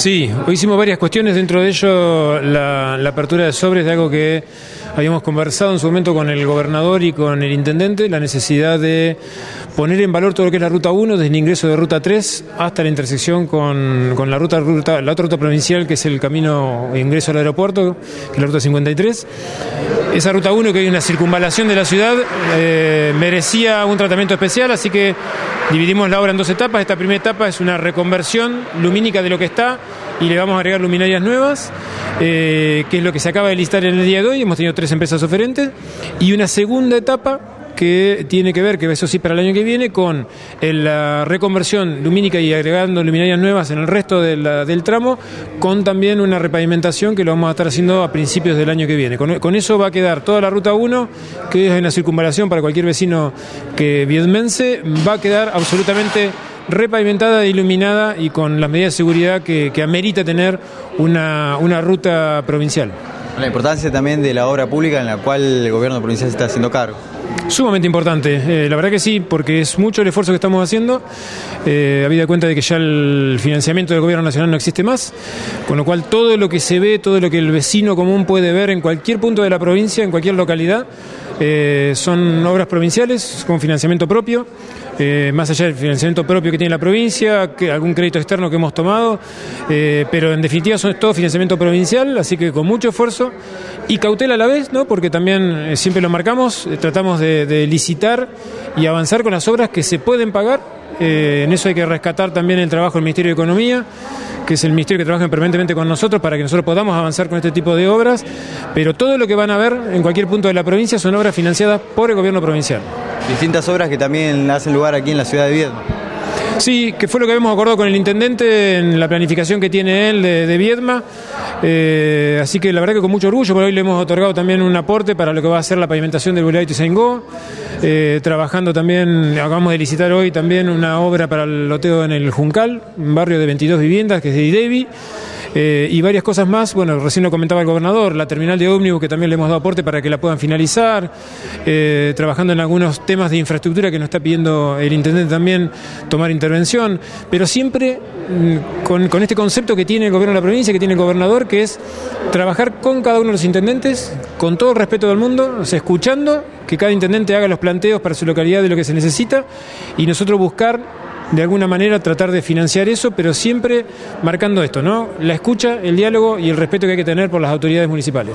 Sí, hicimos varias cuestiones, dentro de ello la, la, apertura de sobres de algo que habíamos conversado en su momento con el gobernador y con el intendente, la necesidad de poner en valor todo lo que es la ruta 1, desde el ingreso de ruta 3 hasta la intersección con, con la, ruta, ruta, la otra ruta provincial que es el camino ingreso al aeropuerto, que es la ruta 53. Esa ruta 1, que hay una circunvalación de la ciudad, eh, merecía un tratamiento especial, así que dividimos la obra en dos etapas. Esta primera etapa es una reconversión lumínica de lo que está y le vamos a agregar luminarias nuevas, eh, que es lo que se acaba de listar en el día de hoy. Hemos tenido tres empresas oferentes. Y una segunda etapa que tiene que ver, que eso sí para el año que viene, con la reconversión lumínica y agregando luminarias nuevas en el resto de la, del tramo, con también una repavimentación que lo vamos a estar haciendo a principios del año que viene. Con, eso va a quedar toda la ruta 1, que es una circunvalación para cualquier vecino que viedmense, va a quedar absolutamente repavimentada, iluminada y con las medidas de seguridad que, que amerita tener una, una ruta provincial. La importancia también de la obra pública en la cual el gobierno provincial se está haciendo cargo. Sumamente importante, eh, la verdad que sí, porque es mucho el esfuerzo que estamos haciendo, eh, habida cuenta de que ya el financiamiento del gobierno nacional no existe más, con lo cual todo lo que se ve, todo lo que el vecino común puede ver en cualquier punto de la provincia, en cualquier localidad, eh, son obras provinciales con financiamiento propio. Eh, más allá del financiamiento propio que tiene la provincia, que algún crédito externo que hemos tomado, eh, pero en definitiva son todo financiamiento provincial, así que con mucho esfuerzo y cautela a la vez, ¿no? porque también eh, siempre lo marcamos, tratamos de, licitar y avanzar con las obras que se pueden pagar, eh, en eso hay que rescatar también el trabajo del Ministerio de Economía, que es el ministerio que trabaja permanentemente con nosotros para que nosotros podamos avanzar con este tipo de obras, pero todo lo que van a ver en cualquier punto de la provincia son obras financiadas por el gobierno provincial. Distintas obras que también hacen lugar aquí en la ciudad de Viedma. Sí, que fue lo que habíamos acordado con el intendente en la planificación que tiene él de, de Viedma. Eh, así que la verdad que con mucho orgullo, por hoy le hemos otorgado también un aporte para lo que va a ser la pavimentación del Boulevard Ituzaingó. Eh, trabajando también, acabamos de licitar hoy también una obra para el loteo en el Juncal, un barrio de 22 viviendas que es de IDEVI. Eh, y varias cosas más. Bueno, recién lo comentaba el gobernador, la terminal de ómnibus que también le hemos dado aporte para que la puedan finalizar, eh, trabajando en algunos temas de infraestructura que nos está pidiendo el intendente también tomar intervención, pero siempre mm, con, con, este concepto que tiene el gobierno de la provincia, que tiene el gobernador, que es trabajar con cada uno de los intendentes, con todo el respeto del mundo, o sea, escuchando que cada intendente haga los planteos para su localidad de lo que se necesita y nosotros buscar de alguna manera tratar de financiar eso, pero siempre marcando esto, ¿no? La escucha, el diálogo y el respeto que hay que tener por las autoridades municipales.